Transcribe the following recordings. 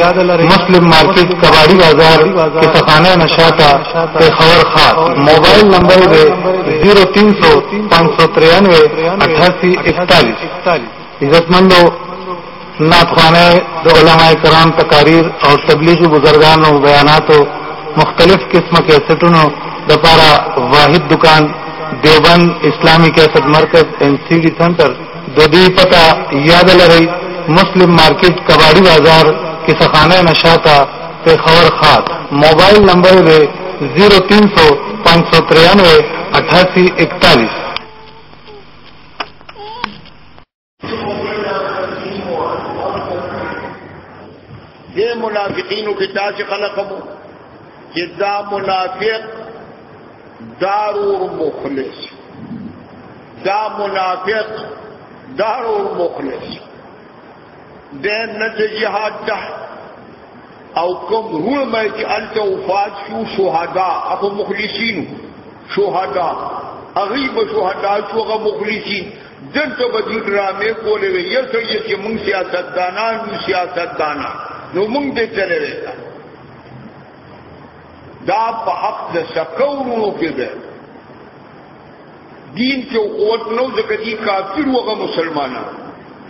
مسلم market, کباڑی بازار کتخانہ نشاتا خبر خاص۔ موبائل نمبر زیرو تین سو، پانچ سو ترانوے، اٹھاسی، اکتالیس۔ عزت مندو نعت خانہ علماء کرام تقاریر اور تبلیغی بزرگان و بیانات و مختلف قسم کے سٹنوں دپارا واحد دکان، دیوبند اسلامی کیسٹ مرکز، این سی ڈی سینٹر۔ دودی پتہ یاد لڑئی مسلم مارکیٹ، کباڑی بازار کسخانہ نشاتا پہ خبر خاص۔ موبائل نمبر ہے زیرو تین سو پانچ سو ترانوے اٹھاسی اکتالیس۔ یہ منافقین کی تاج خلق جدا منافق دارور مخلص دا منافق دارور مخلص د نزه jihad ته او کوم روح مې چې الته وفات شو شهدا ابو مخلصین شهدا. غریب شهدا شو غو مخلصین. دلته به دې ډرامې کولې وي یو څه چې موږ سیاست دانا نو سیاست دانا نو موږ دې چلے دا په حق د شکورو کې ده. دین کې قوت نو ځکه دي کافر وغه مسلمانانو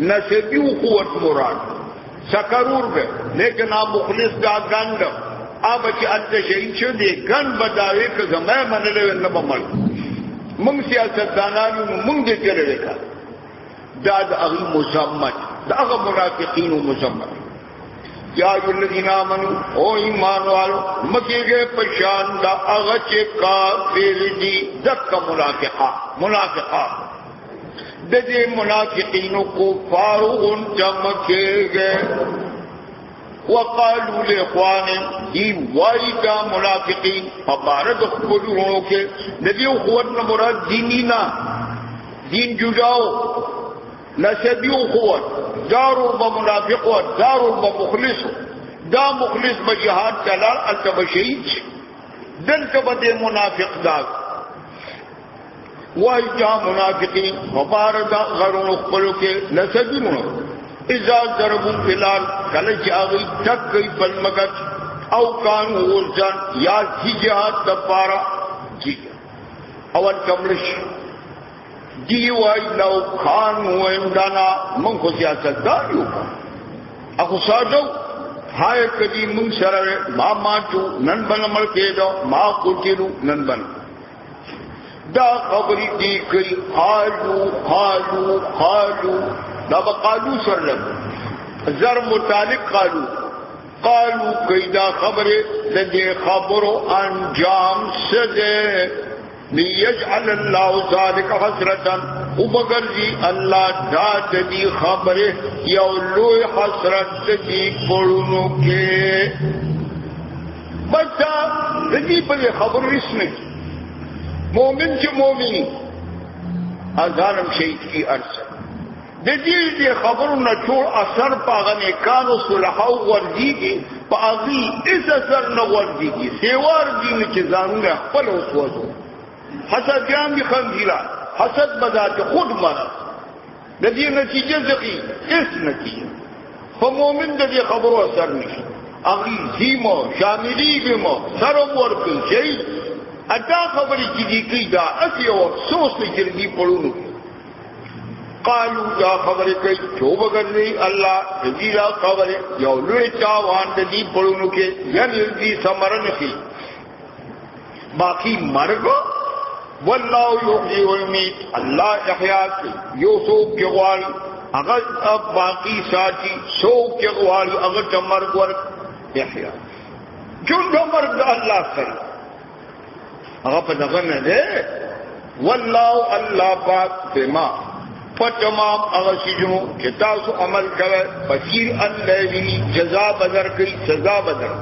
مسلمانان نسبی قوت مراد. سکرور به. لیکن اب مخلص دا ګند اب چې انت شهید شو دي ګن بداوي که زما منلې نه بمل مونږ سیاست دانانو مونږ دې کړې وکړه. دا د هغه مزمت دا هغه منافقین مزمت کیا الذین آمنو، او ایمان والو مکی گئے پشان دا اغچ کافر دی دک منافقہ منافقہ ددے منافقینوں کو فاروغن چمکے گئے۔ وقالوا لاخوان دی وائی کا منافقین فبارد خبروں کے، نبی اخوت مراد دینی نا دین جاؤ نسبی اخوت دارو با منافق و دارو با دا مخلص با جهاد چلال التبا شهید دن تبا منافق داگ وائی جا منافقین مباردا غرون اخبرو کے نسبی منافق. ازا ضربو فلال کلچ آگئی تک گئی پلمگت او کان غرزان یا جی جہاد دپارا جی۔ اول کملش دی وای لو خان ویم دانا من خو سیاست داریو اخو سادو ہائے کدی من سر ما ماتو نن بن مل کے دو ما قتلو نن بن۔ دا خبری دی کئی قالو قالو قالو دا بقالو سر لگ. زر متعلق قالو. قالو کئی دا خبر دے خبرو انجام سدے. لیجعل اللہ ذالک حسرتا. ابگر جی اللہ داد دی خبر یو لوی حسرت دی پڑھنو کے. بچہ دی پر خبر اس میں مومن چې مومنی ازارم شهید کی ارسل د دې دې خبرو نه ټول اثر پاغه نه کانو صلحو ورځيږي پاغي اس اثر نه ورځيږي سیوار دې چې ځانګه خپل وسوځو. حسد جام دي خنديلا حسد بذات خود مرض د دې نتیجه ځقي اس نتیجه خو مؤمن د دې خبرو اثر نشي. اغي زیمو شاملي بمو سرم ورکو شهید ادا خبری کی دی کی دا، اسی او افسوس نے جرگی پڑھوں قالو دا خبر کئی جو بگر نہیں اللہ رضیلا خبر یو لوے چاوان دی پڑھوں کے یعنی دی سمرن کی باقی مرگو واللہ یحیی و یمیت اللہ احیات یو سو کے غوال۔ اگر اب باقی ساتھی سو کے غوال اگر تمر ور احیا جن مرگ اللہ کرے اگر پہ نظر نہ دے واللہ اللہ پاک بما فتمام اگر سجنو کتاس عمل کرے بصیر اللہ جزا بدر کی سزا بدر.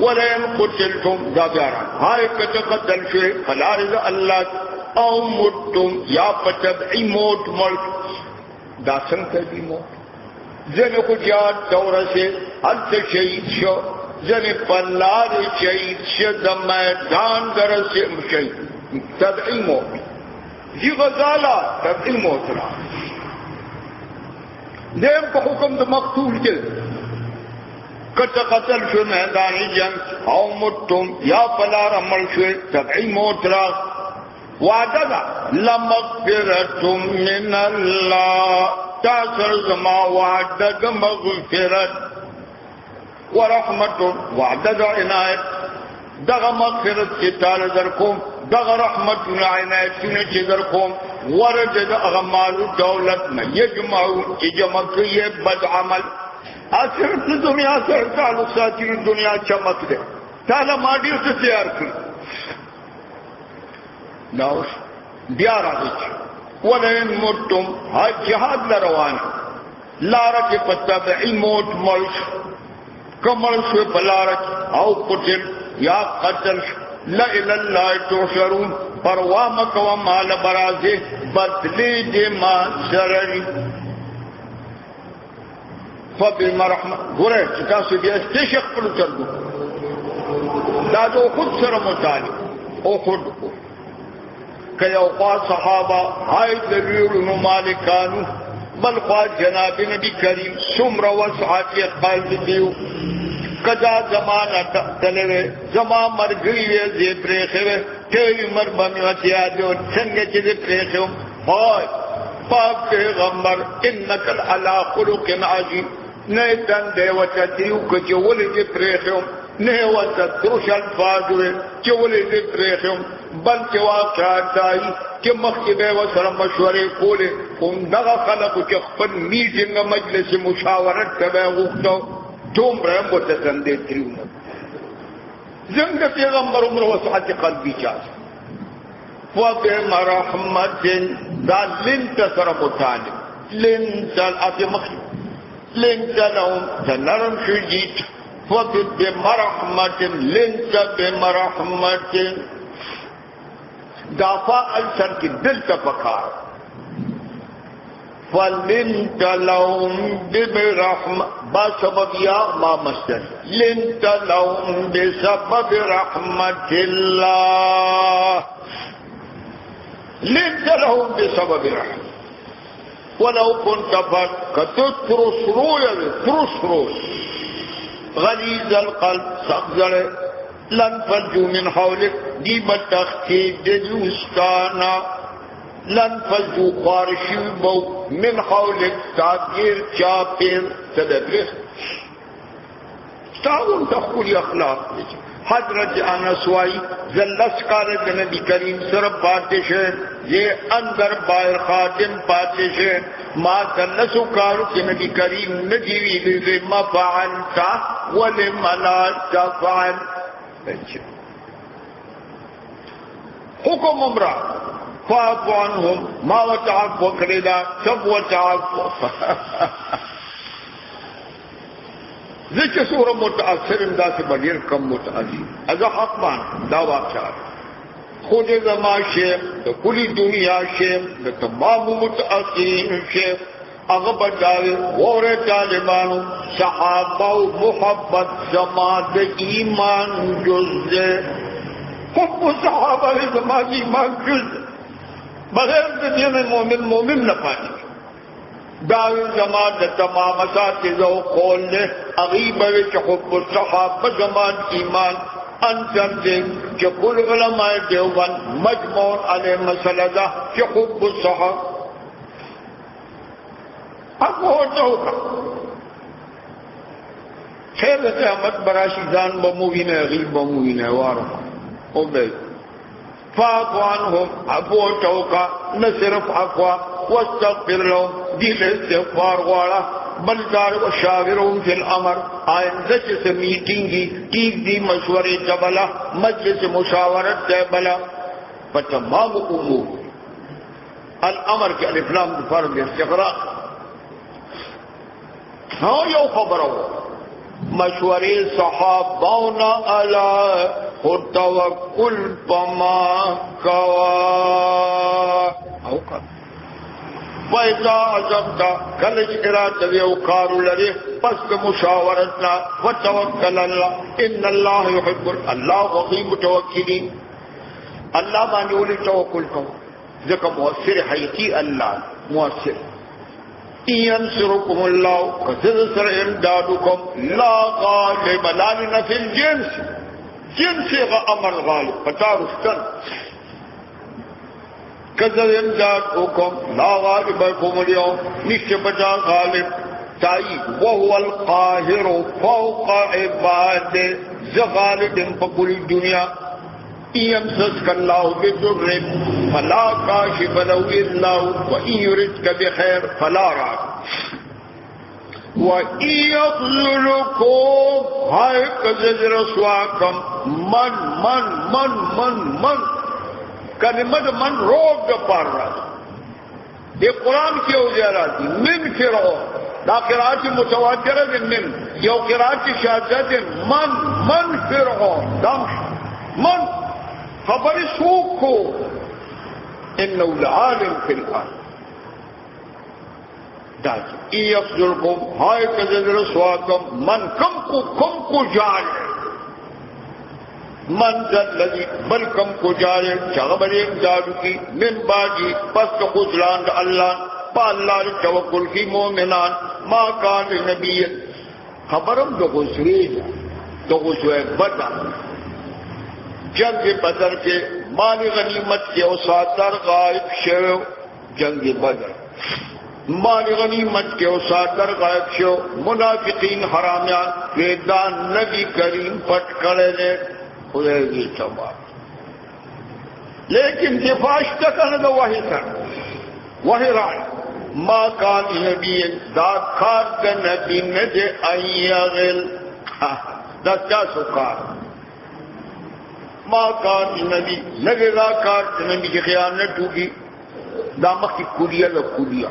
ولئن قتلتم دا بیارا ہائے کچھ قتل شوئے فلارز اللہ او متم یا پتبعی موت ملک. دا سنگ دی موت؟ زن کو جاد دور سے حد شہید شو زن پلار شہید شو دا میدان در سے شہید. تبعی موت. جی غزالا تبعی موت را دیم کو حکم دا مقتول کے. کچ قتل شو میدان جنگ. او متم یا پلار عمل شو تبعی موت را وعده دا. لمغفرتم من الله تاثر زما وعده مغفرت. ورحمت وعده دا عنایت. دغه مغفرت چې تعالی در کوم دغه رحمت عنایتونه چې در کوم. ورد دغه مال دولت نه یجمعو چې جمع کوي بد عمل. اخر د دنیا سره تعلق ساتي دنیا چمک ده تعالی ما ډیر څه تیار کړ نو بیا راځي ولئن متم ها جهاد لروان. لار کې پتبعی موت مرش کمل شو بلارک او قتل یا قتل لا الى الله تحشرون پروا مکو مال برازه بدلی دی ما سرری فبما رحمت ګوره چې تاسو بیا استشق پر چلو دا دو خود سره متعلق او خود که یو خوا صحابه های دلیلونو مالکانو بل خوا جناب نبی کریم سمر وسعت اقبال دیو. کدا زمانہ تلوے زما مرگی وے زی پریخوے تیوی مر بمی وسیادیو سنگے چیزی پریخو ہوئی پاک پیغمبر انکل علا خلق عظیم. نه دندې وته دیو کچ ولې دې پرېخم نه وته ترش الفاظ وې چې ولې دې پرېخم بل چې واقعات دای چې مخکې به وسره مشورې کولې کوم دغه خلق چې خپل میټینګ مجلس مشاورت ته غوښتو دومره متسندې تریونه زنګ پیغمبر عمر و وسعت قلبي چاس وبهم رحمت دا لنت سره مطالب۔ لنت الاتی مخي لنت لهم تنرم شجيت وبهم رحمت لنت بمرحمت دافع السر کی دل تپکار فلنت لهم برحمة بسبب يا ما مصدر لنت لهم بسبب رحمة الله۔ لنت لهم بسبب رحمة۔ ولو كنت فكت ترس رويا ترس روس غليظ القلب سقزر لن فجوا من حولك دي بتختي دلوستانا لن فزو خارشی بو من حولک تاگیر چاپیر تدبرس تاون تخولی اخلاق دیجی حضرت انسوائی زلس کار نبی کریم سر پاتش ہے، یہ اندر باہر خاتم پاتش ہے. ما تلسو کارو کہ نبی کریم نجیوی لیلے ما فعلتا ولملا تفعل حکم امرہ فاعف عنهم ما وتعفو کړی سب وتعفو ذکر سوره متاثر دا سے بغیر کم متاثر از حق مان دا واقعا خود زما شیخ د کلی دنیا شیخ د تمام متاثرین شیخ هغه بداوی وره طالبانو صحابه او محبت زما د ایمان جز دے حب صحابه زما د ایمان جز دے بغیر د دین مومن مومن نه پاتې داوی زمان د تمام اساتذه او قول له غیب چې حب الصحابه زمان ایمان انجم دې چې کل علماء دیوبند مجموع علی مسله ده چې حب الصحابه هغه ورته خیر د قیامت براشي ځان به موینه غیب به موینه واره او به فاعف عنهم عفو چوکا، نہ صرف عفوا واستغفر لهم دل استغفار والا بل دار و شاورون فی الامر۔ آئندہ سے میٹنگی ٹیک دی مشورے چبلا مجلس مشاورت چبلا فتمام امور الامر کے الافلام فرد استغراق ہاں یو خبر ہو۔ مشورے صحاباؤں علی خود توکل پما کوا ہاں، او کا فایدا عزمتا کلج اراد دیو کارو لری پس که مشاورتنا وتوکل اللہ۔ ان اللہ يحب اللہ وقیم متوکلین اللہ باندې ولي توکل کو ځکه مؤثر حقيقي الله مؤثر۔ ينصركم الله كثير سر امدادكم لا غالب لا في الجنس. جنس امر غالب فتارستن كثير امدادكم لا غالب لكم اليوم مش بجا غالب. تائی وهو القاهر فوق عباده زغالب فكل الدنيا يمسسك الله بضر فلا كاشف له الا هو وان يردك بخير فلا راد وان يخذلكم هاي كذل رسواكم من من من من من کلمت من روک دا پار رہا یہ قرآن کی اوزیارات من فرعون دا قرآن کی متواتر ہے من یو قرآن کی شہادت من من فرعون دم من خبر سوک کو انه لعالم في الارض۔ داج ای ہائے کذر رسواکم من کم کو کم کو جائے۔ من ذل لذی بل کم کو جائے۔ چغبر امداد کی، من باجی، پس خسلان اللہ، پا اللہ ری توکل کی مومنان۔ ما کان نبی، خبرم دو خسری دو خسوے بدا۔ جنگ بدر کے مال غنیمت کے اوساتر غائب شو۔ جنگ بدر۔ مال غنیمت کے اوساتر غائب شو۔ منافقین حرامیان ویدان نبی کریم پٹ کرے نے۔ خدے گی سبا لیکن دفاش تک نہ وہی کر وہی رائے۔ ما کان نبی دا کار دا نبی نجے ایغل دا کیا سکار ما کار نبی نگے دا کار نبی کی خیانت ہوگی دا مخی کلیا دا کلیا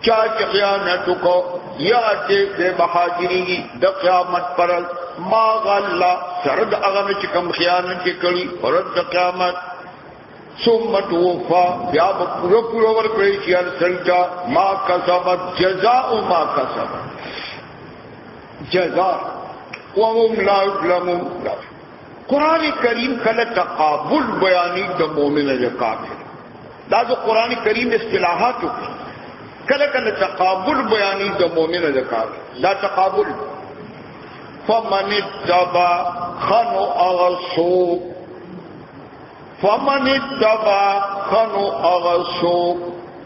چاچ خیانت کو یا چے دے بہاجری گی دا قیامت پرل ما غلا سرد اغم چکم خیانت کی کلی پرد دا قیامت۔ سمت وفا بیا پورا پورا ور کړی چې ما کسبت، جزاء ما کسبت۔ جزاء۔ وهم لا يظلمون قرآن کریم کله تقابل بیانی د مؤمن د کافر. دا د قرآن کریم اصطلاحات کله کله تقابل بیانی د مؤمن د کافر. دا تقابل. فمن اتبع خنو اغسو فمن اتبع خنو اغسو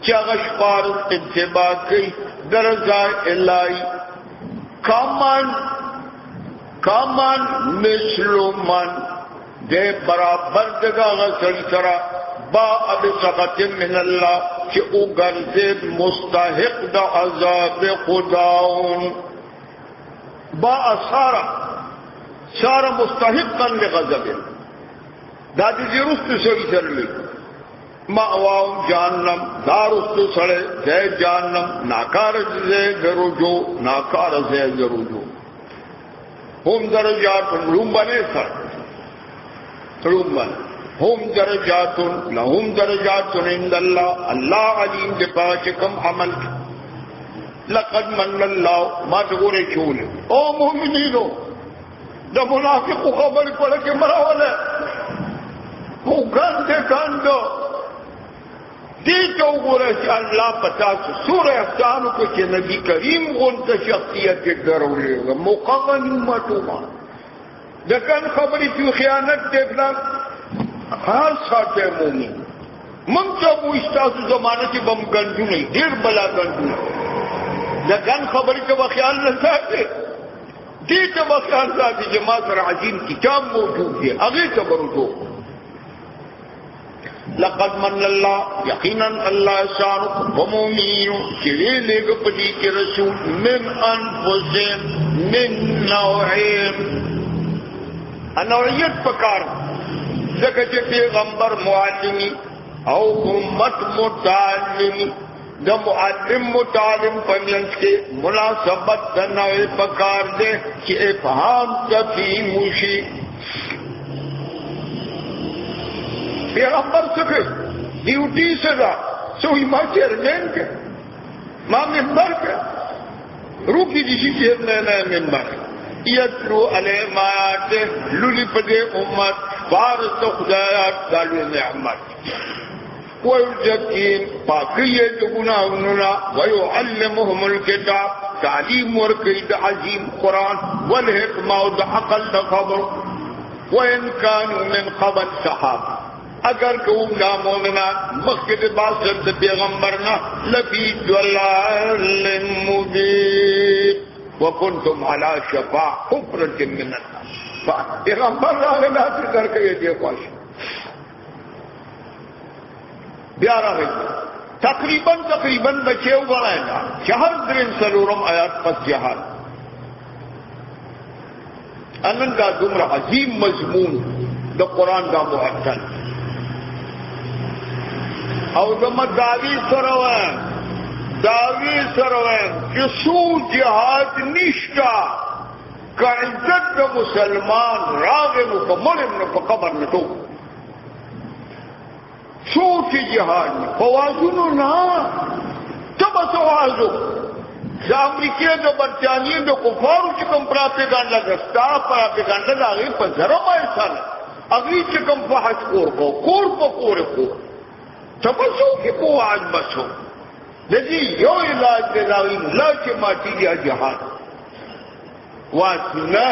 چغش پار اتباع کی؟ درزا الہی. کمن کامن مثل من دے برابر دگا غسل سرا با اب سقط من اللہ کہ او گرزید مستحق دا عذاب خداون با سارا سارا مستحق کن لے لغضب دا دی جی رست سڑی سر لی ماواؤں جانم دارست سڑے۔ دے جانم ناکار زے گرو ناکار زے گرو جو ہوم درجات روم بنے سر۔ روم بن ہوم درجات لہم درجات عند اللہ۔ اللہ علیم کے پاس کم عمل۔ لقد من اللہ ما تقولے چول۔ او مومنینو، دا منافق خبر پڑھ کے مرا والے وہ گندے گندو۔ دی تو گورے چې الله پتا سورہ احسان کو چې نبی کریم غون ته شخصیت ضروري مقغن مټوما د کان خبرې چې خیانت دیکھنا خاص ساته مومن من ته وو استاسو زمانه کې بم ګندو نه ډیر بلا ګندو د کان خبرې کې خیال نه ساتي دې ته خیال ساتي چې ما سره عظیم کتاب موجود دی هغه ته ورته لقد من اللہ یقینا اللہ شان بمومین چلے لے گا پدی کے رسول من انفسهم من نوعین۔ انوعیت پکار زکا چے پیغمبر معلمی او امت متعلمی دا معلم متعلم پمینس کے مناسبت دا نوع پکار دے کہ افہام تفیم پیغمبر سکے ڈیوٹی سے دا سوئی ماں چیئرمین کے، ماں ممبر کے۔ روکی جسی چیئرمین ہے ممبر یتلو علیہ مایات لولی پدے امت فارس خدایات دالو نعمت۔ ويزكيهم باقية گناهنا ويعلمهم الكتاب۔ تعليم ورقيد عظيم قرآن والحكمة والعقل خبر وإن كانوا من قبل صحابة اگر کوم دا مومنان مخکد باسر دا پیغمبرنا لفی دلال مبین. وکنتم على شفا حفرت من النار. پیغمبر را غلا سے کر کے یہ دیکھو بیا راغی تقریباً تقریباً بچے وغیرہ گا چہر درین سلورم آیات پس جہاد. انن کا دمر عظیم مضمون دا قرآن دا محتل. او دا داوی سروین داوی سروین جسو جہاد نشتا کا عزت دا مسلمان راغم کا مرم نفا قبر نتو سوچ جہاد میں فوازنو نا تب سوازو دا امریکای دا برطانیه دا کفارو چکم پراپیگانڈا گستا پراپیگانڈا دا آگئی پا ذرم ایسان اگلی چکم فحش کور کو کور پا کور کور. تب کی کو آج بسو لذی یو علاج دے لاغی لا چی ماتی دیا جہاد۔ واسنا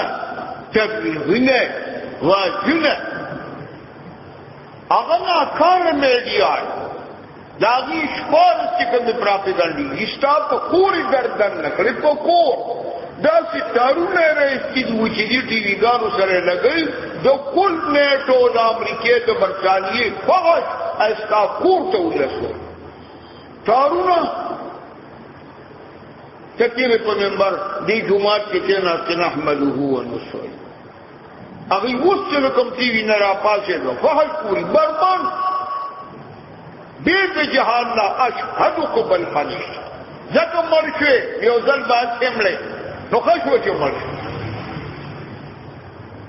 تبلیغنے واسنا اغنا کار میڈیا داغی شپار چکن پراپیگنڈی اسٹا پا کوری گردن نکلی پا کور دا سی تارون رئیس کی دوچی دی ٹی وی گانو سرے لگئی دو کل نیٹو دا امریکی دا برطانیه فغش استا کور تا ولسو تارون تکیر پا ممبر، دی جماعت کی تینا تنحملو ہوا نسوئی اگی اس سے رکم ٹی وی نرا پاسے دو۔ فحش پوری بربان۔ بیت جہان لا اشهد کو بل خالص زکه مرشه یو ځل با سیمله نو خشو چې مرشه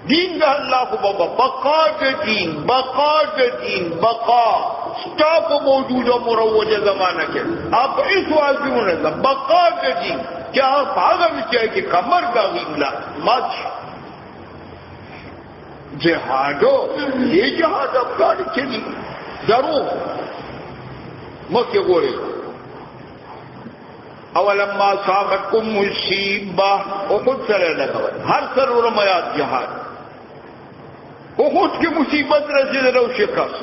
دین د الله کو بابا، بقا د دین، بقا د دین، بقا۔ سٹاپ موجود مروج زمانہ کے۔ اب اس واجبونه ده بقا د دین۔ کیا پاگا وچے کہ کمر کا غیلا مات جہادو، یہ جہاد افغان چلی ضرور۔ مکہ گورے۔ اولما صاحبکم مصیبہ او خود سره نه کوي هر سر ورمیات جهاد. او خود کې مصیبت رسیدل او شکست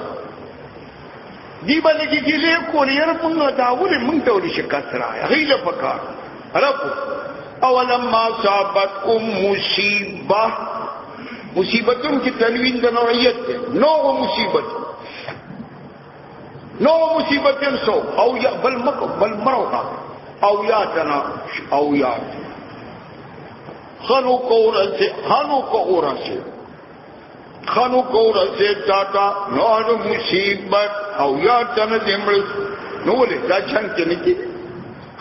دی باندې کې ګلې کولیر مونږ داولې مونږ ته ولې شکست راي غیله پکار رب. اولما صاحبکم مصیبہ مصیبتوں کی تنوین کا نوعیت ہے نو مصیبت نو مصیبت سو او یا بل مکو بل مرو کا او یا تنا او یا خنو کو رسے خنو کو رسے خنو کو رسے ٹاٹا نو مصیبت او یا تنا دمڑ نو لے دا چھن کے نکی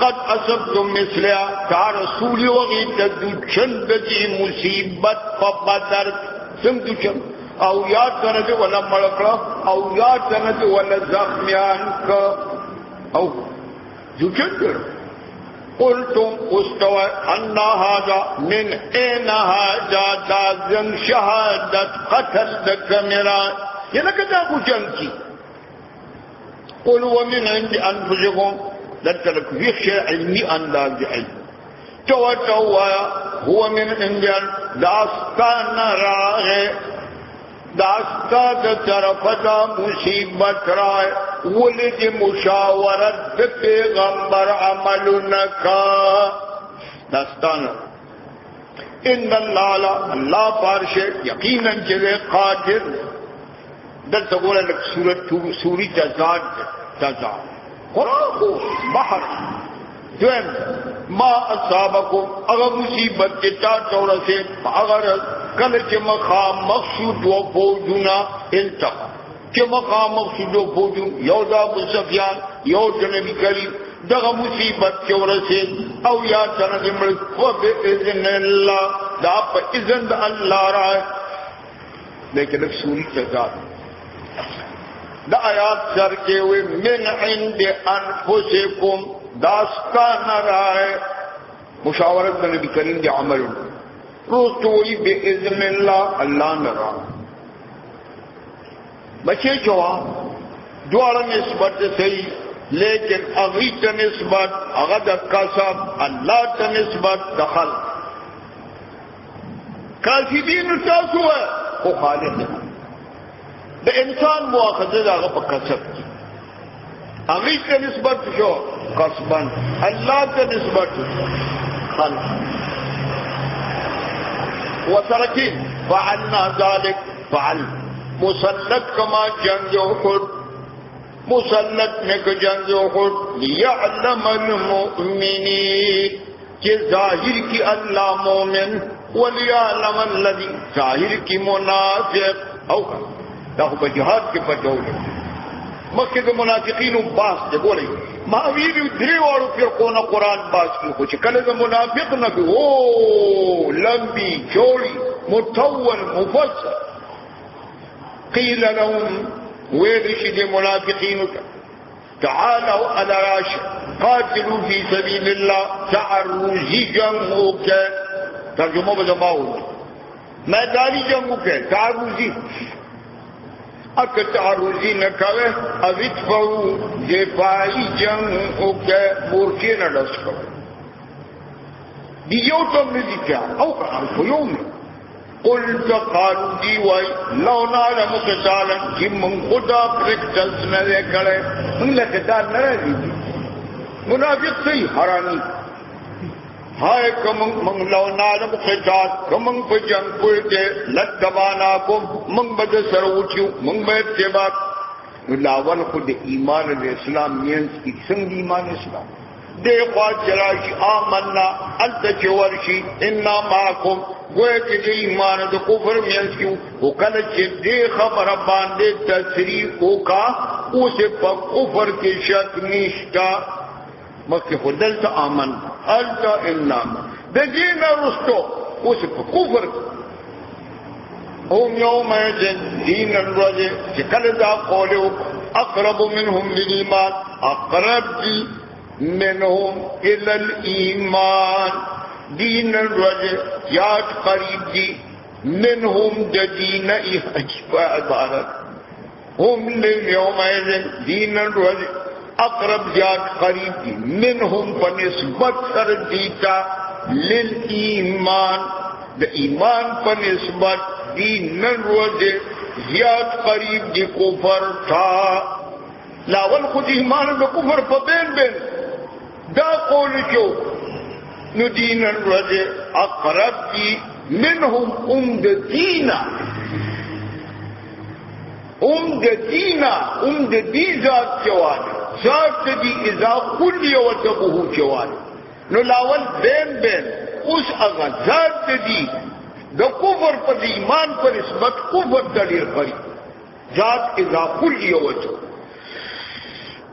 قد اصبتم مثلها تا رسول وغی تدو چند دی مصیبت فبدر سم دو چند. او یاد کنه ولا مړکړه او یاد کنه ولا زخمیان ک او ذکر قلتم استوى ان هذا من اين هذا دازن شهادت قتل دکمرا ینه کدا کو چنکی قل ومن عند انفسكم لتلك في علمي انداز علم تو تو هو من عند داستان راغه داستا د طرف دا مصیبت رائے ولد مشاورت د پیغمبر عمل نکا داستان. ان اللہ اللہ پارش یقینا چلے قادر. دل تقول لك سورة سوري تزاد تزاد قرآن کو بحر. دویم ما اصابکم. اگر مصیبت کے تا چورا سے اگر کل چې مقام مقصود و فوجنا انتقا. چې مقام مقصود و فوجون you the Abu Sufyan you جنبی کریم دغه مصیبت چې ورسید او یا څنګه مړ و به اذن الله دا په اذن د الله را لیکن ایک سوری تضاد دا آیات سر کے ہوئے، من عند انفسکم، داستان رائے مشاورت نبی کریم دے عمل۔ روز تو وہی بے اذن اللہ اللہ نہ رہا بچے جواب دوڑ نسبت صحیح لیکن اغی کا نسبت اغد سب اللہ کا نسبت دخل. کافی دین تاسو ہے وہ خالق ہے دا انسان مواخذ آغا پا کسب کی اغی نسبت شو؟ قصبن اللہ کا نسبت خلق وتركين. فعلنا ذلك. فعل. مسلط کما جنگ احد، مسلط میں کہ جنگ احد، لیعلم المؤمنین، کہ ظاہر کی اللہ مومن، ولیعلم الذی، ظاہر کی منافق، او دا خو جہاد کے پتہ ہوگا مکہ کے منافقین باس دے، بولے ما ویلو درې واړو فرقونه قران باز کی خو چې کله د منافق نه او لمبي جوړي متول مفسر قيل لهم ويلش لمنافقين تعالوا على راش قاتلوا في سبيل الله تعروا جنگوك ترجمة بزماؤنا میدانی جنگو که تعرضی اکا تعرضی نکوه اویت فو دفاعی جنگو که مورچه نرس کوه دیو تم ندی که أو که الفیوم قلت قالو دی جی وائی، لو نعلم قتالا کہ من خدا پریکٹلس نہ دے کرے من لکتال نہ رہی منافق صحیح حرانی ہائے کمنگ، منگ لو نالم خجات کمنگ پہ جنگ پوئے دے لت دبانا کو، منگ بد سر اچھو منگ بد کے بعد۔ لاول خود ایمان اسلام مینس کی سنگ ایمان اسلام۔ دے خواہ چلاشی آمنا، انت چورشی انا ماکم گوئے کہ دے ایمان دے کفر مینس کیوں؟ وہ کل چے دے خبر باندے تصریح کا، اسے پا کفر کے شک نیشتا مکہ خدل تا آمن التا انام دجین رستو، اس کفر۔ ہم یوم ایسن دین هم يوم دين الرجل كل ذا قولوا أقرب منهم للإيمان أقرب جی، دي منهم إلى الإيمان دين الرجل يات قريب دي منهم دين إحجباء عبارت هم لليوم دين الرجل اقرب زیاد قریب دی من منہم پنسبت سر دیتا لل ایمان۔ دا ایمان پنسبت دی نن روز زیاد قریب دی کفر تھا لاول خود ایمان دا کفر پا بین بین۔ دا قول جو نو دینن اقرب دی منہم ام دا دینا۔ ام دینا ام دی ذات چوانا ذات دی اذا کلی و تبہو چوال نو لاول بین بین۔ اس اغا ذات دی دا کفر پر ایمان پر اسمت کفر دلیر پری ذات اذا کلی و تبہو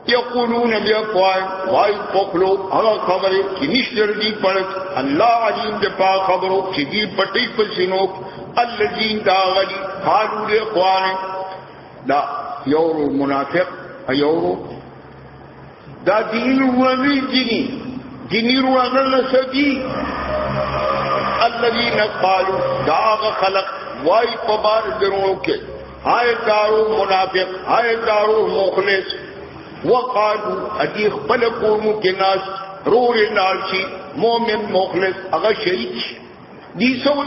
یقولون بیافوائن وائی پکلو اغا خبرے کی نشتر دی پڑک اللہ علیم دے پا خبرو کی دی پٹی پر سنوک، اللذین دا غلی حالو دے خوانے دا یورو منافق، یورو، دا دین روانی جنی دینی روانل سدی الذین قالوا دا آغا خلق، وائی پبار دروں کے ہائے دارو منافق، ہائے دارو مخلص۔ وقالوا ادی خپل قومو کې ناس رور نالشي مومن مخلص هغه شهید دي سول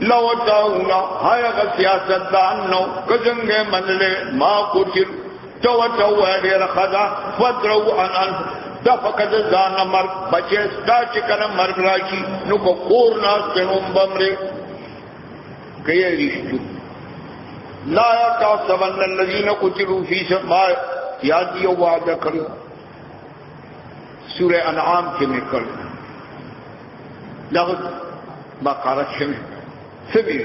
لو داونا، هاي هغه سیاست دان نو کزنګ منله ما کوچر تو تو ډیر خدا فدرو ان د فقد ځان مرګ بچي ستا چې کنه مرګ راشي نو کو کور ناس ته بمره کيه رښتو لا تعصبن الذين قتلوا في سماء یاد یہ وعدہ کرو۔ سورہ انعام کے نکل لغت بقارت شمع۔ سبھی۔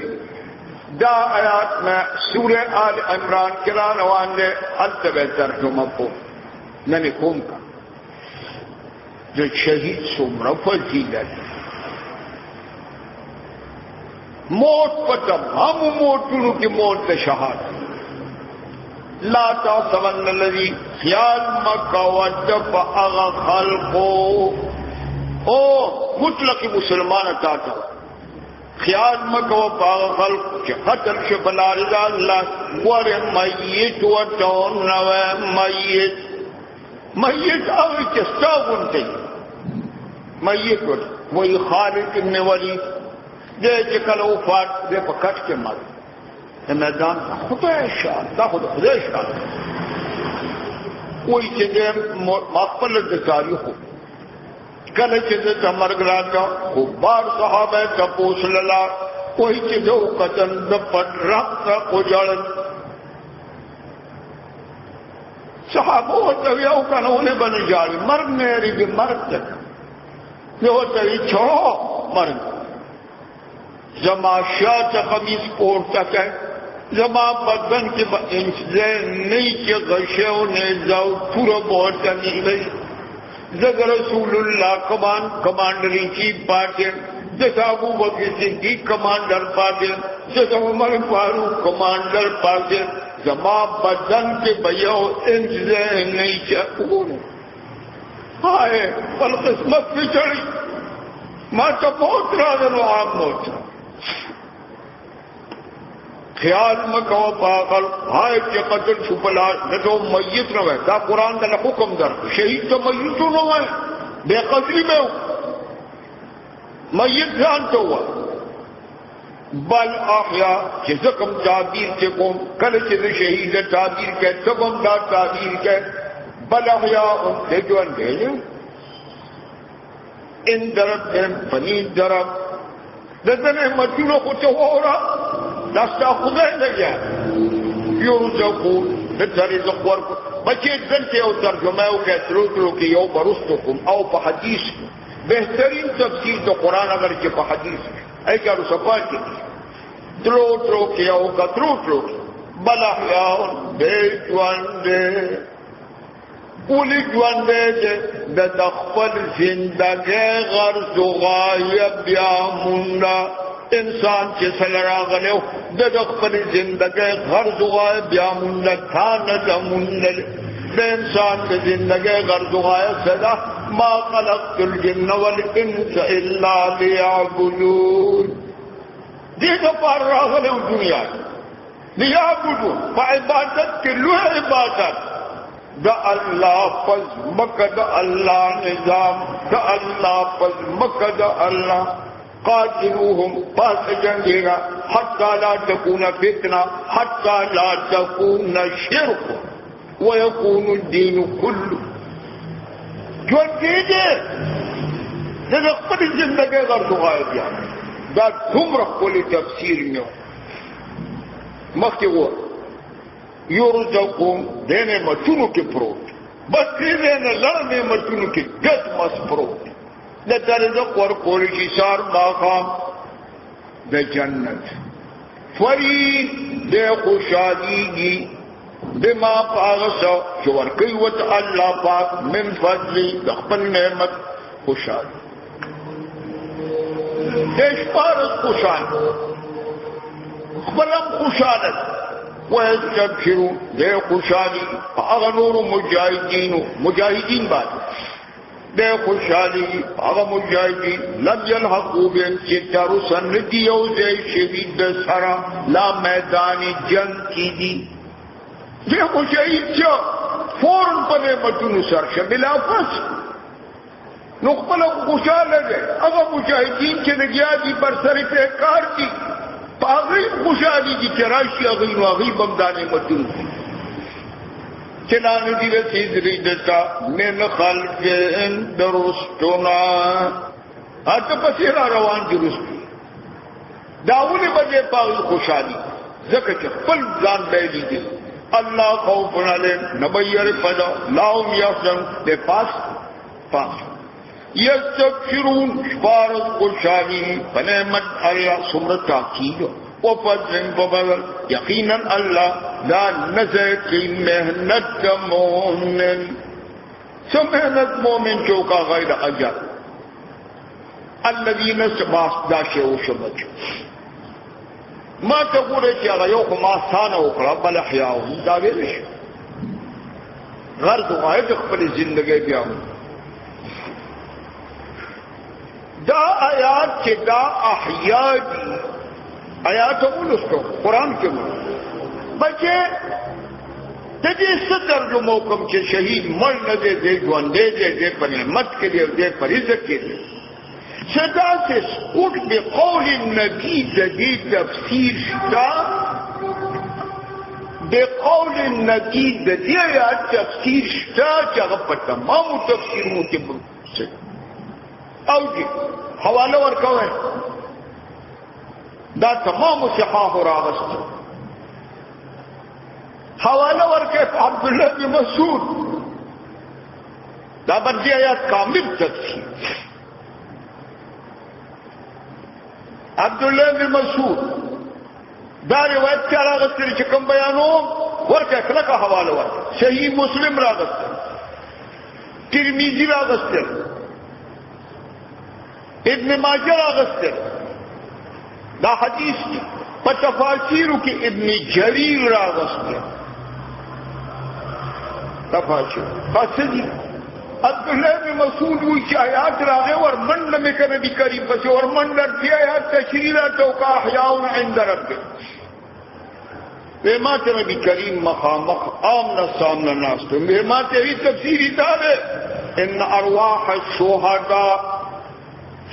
دا آیات میں سورہ آل عمران کرا روان دے۔ التبع ترجمہ کو۔ ننے کوم کا۔ جو شہید سمرا فضیلت موت پتم ہم موتوں کی موت شہادت۔ لا تعصبن الذي خیال مکوت فاغا خلقو. او مطلق مسلمان اتا تا خیال مکو پاغ خلق چې قتل شو بلار دا الله ور میت و تون نو میت. میت او چې ستاون ته میت ور وای خالد ابن ولید. دې چې وفات دې په کټ کې میدان خدای شان، دا خدای شان۔ وای چې دې مخبل د تاریخو کله چې د مرګ راځه خو بار صحابه کوئی چې دو قتل د پټ رات کو جړل صحابه ته یو کنهونه باندې جاړي مرګ نه لري مرګ ته یو ته چھوڑو مرګ زما شاته قمیص پورته کړ زما بدن کې به انځه نه کې غشو نه ځاو پورا بوته نه زگ رسول اللہ کمان کمانڈر ان چیف پارٹی جیسا ابو بکر صدیق کمانڈر پارٹی جیسا عمر فاروق کمانڈر پارٹی زما بدن کے بھیا نہیں چاہوں ہائے پل قسمت بھی میں تو بہت رہا آپ موت خیال مکو پاگل، ہائے کہ قتل چھپلا، نہ تو میت نہ ہے دا قرآن کا حکم در، شہید تو میت تو نہ ہے، بے قدری میں ہوں۔ میت جان تو ہوا۔ بل آخیا کہ زکم تعبیر کے قوم، کل چل شہید تعبیر کے، زکم دا تعبیر کے۔ بل آخیا، ان سے جو اندھیرے ان درد ہیں فنی درد۔ ددن مدینوں کو تو ہو رہا۔ دستا خدای لګیا یو ځکو د طریق ورکو. بچې دلته یو ترجمه او کې ترو ترو کې یو برستو کوم او په حدیث. بهترین تفسیر د قران اگر چې په حدیث. ای کارو صفات کې ترو ترو کې یو کا ترو ترو بل احیاء بیت وانده اولی ژوندې د خپل زندګۍ غرض او غایب بیا مونږه انسان چې سره راغلو د خپل ژوندۍ غرض غوای بیا مونږ تا نه زمونږ د انسان د ژوندۍ غرض غوای صدا ما خلقت الجن والانس الا ليعبدون۔ دې د پر راغلو دنیا۔ ليعبدون۔ په عبادت کې لوی عبادت۔ دا الله پس مکه دا الله نظام، دا الله پس مکه دا الله قاتلوهم پاس جنگیگا حتی لا تکون فتنہ، حتی لا تکون شرک۔ ويكون الدين كله جون دیجیے جب خپل زندگی غرض غائب یا دا دومره خپل تفسیر میو مخکې و یورزقون د نعمتونو کې پروت۔ بس دې نه لړ نعمتونو کې ګد مس پروت۔ د درزق ور کول شي سار ماقام د جنت فری د خوشاليږي بما پاغسو چې ور کوي وت الله پاک من فضل د خپل نعمت خوشال دیش پارس خوشال خپلم خوشالت ويستبشرون دے خوشالی هغه نور مجاهدین مجاهدین باندې بے خوشحالی هغه مجاهدین لم يلحقوا بهم چې تر سنتي او ځای شهید سره لا میدان جنگ کی دي دې مجاهد چې فورن په نعمتونو سره شامل افس نو خپل خوشاله دي هغه مجاهدین چې لګیا دي پر سر په کار دي پاغي خوشالي دي جی چې راشي هغه نو هغه بمدانه متونو چنان دی رسید ریدتا من خلق درستنا اتا پسی را روان دی رستو داولی بجے پاگی خوشحالی۔ زکر چه قل زان بیلی دی۔ اللہ خوفن علیم نبیر پدا لاؤم یحسن دے پاس پاس۔ یستبشرون شفارت خوشحالی۔ فنعمت اللہ سمرت تاکیدو وفضل فضل یقینا اللہ دا نظر کی مومن سو محنت مومن چوکا غیر اجر الذين سباس دا شی أو شمج ما ګوره چې هغه ما ثانه وکړه بل احیاء دا ویل شي غرض غایب خپل ژوندۍ بیا دا آیات دا احیا آیات ولستو قران کې مو بچې د دې ستر جو موکم چې شهید مړ نه دی دې ژوندې دی دې په نعمت کې دی دې په رزق کې دی صدا سے سکوت بقول النبی د دې تفسیر شتا بقول النبی د دې آیات تفسیر شتا چې هغه په تمامو تفسیرونو کې او جی حوالہ اور ورکوه دا تمام صحاح راغست حوالہ ورکه عبد الله بن مسعود. دا بدی آیات کامل تفسیر عبد الله بن مسعود. دا روایت چې راغست چې کوم بیانو؟ ورکه کله کا حواله ورکه صحیح مسلم راغست ترمذی راغست ابن ماجر اغسطر دا حدیث کی پتفاسیرو کی ابن جریر را راغسطر تفاسیر فاسدی جی۔ عبداللہ بن مسعود وی چې آیات راغه ور منډه مې کنه دی کریم پس ور منډه دی آیات تشریح تو کا احیاء عند ربک۔ ما ته نبی کریم مخامخ آمنا سامنا ناستو ما ته وی تفسیری دار ان ارواح الشهداء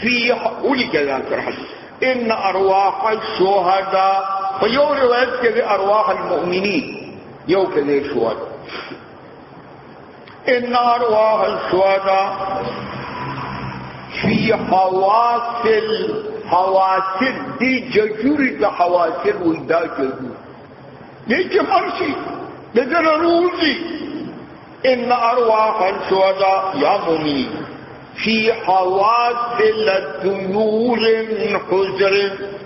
في ولي كذا حديث إن أرواح الشهداء په یو روایت کې أرواح المؤمنين یو کې شهدا إن أرواح الشهداء في حواصل حواصل دی ججوری تا حواصل وی دا ججور مرشي؟ مرسی بدر إن أرواح الشهداء يا مؤمنين في حواصل طيور حجر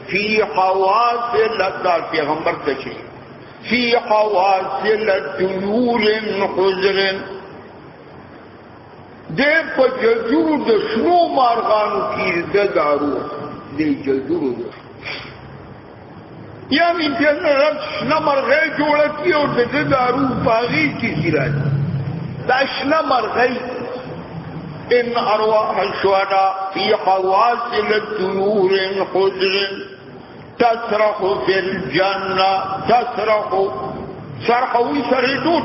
في حواصل دار پیغمبر تشي في حواصل طيور حجر دې په ججورو د شنو مارغانو کې د دارو. دې ججورو د یا می دې رب شنه مرغې جوړه کی او د دارو پاغي کې سیرای دا شنه مرغې ان ارواح الشهداء في حواصل الطيور حجر تسرح في الجنة تسرح سرحوي سرحدود